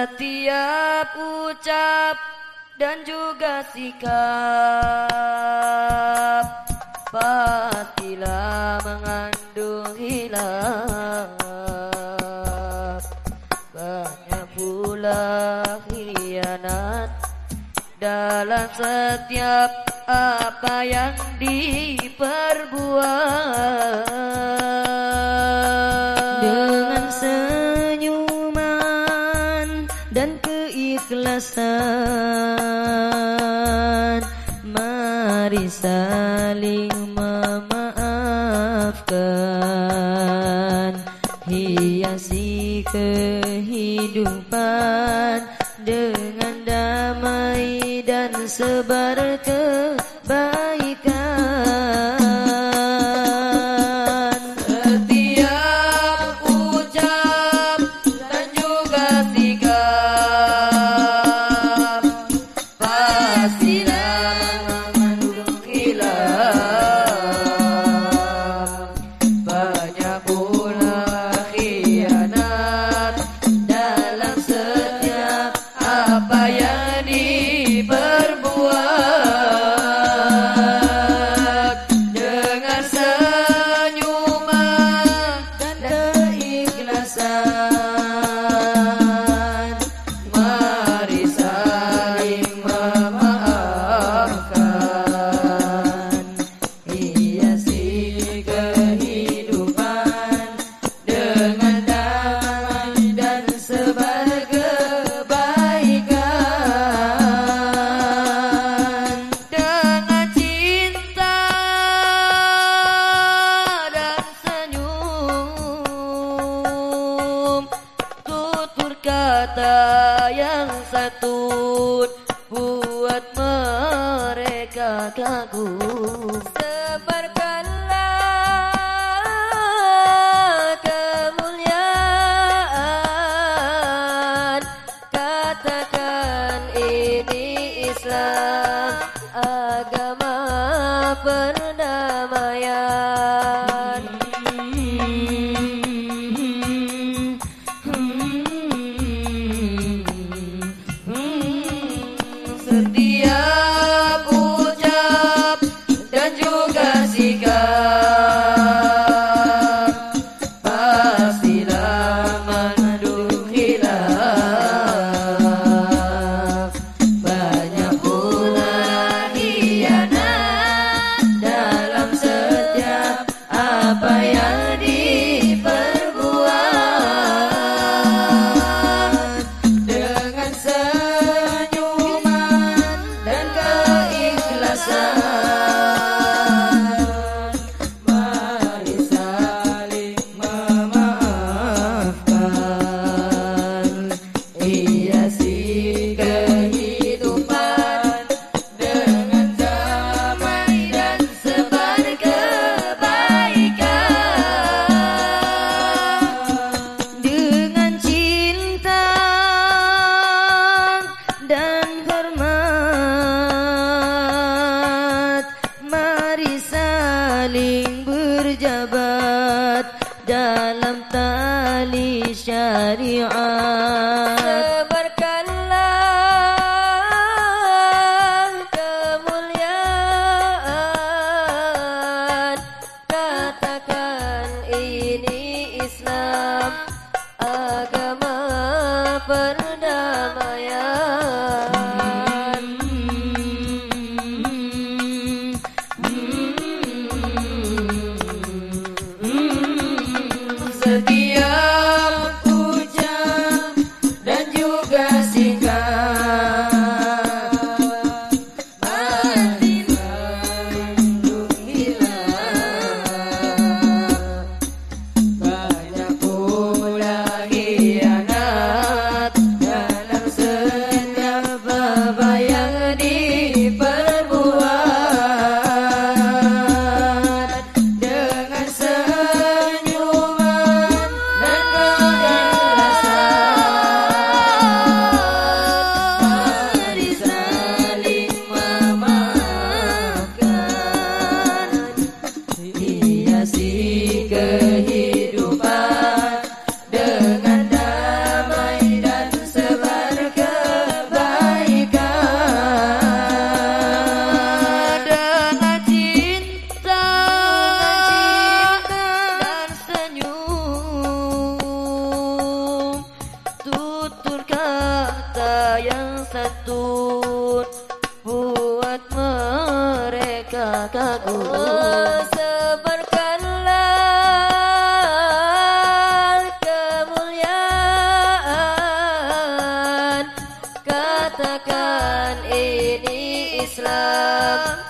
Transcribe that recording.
Setiap ucap dan juga sikap. Patilah mengandung hilang Banyak pula hianat Dalam setiap apa yang diperbuat. perasaan Mari saling memaafkan Hiasi kehidupan Dengan damai dan sebar ke. Sir. kakakku oh, Sebarkanlah kemuliaan. Katakan ini Islam.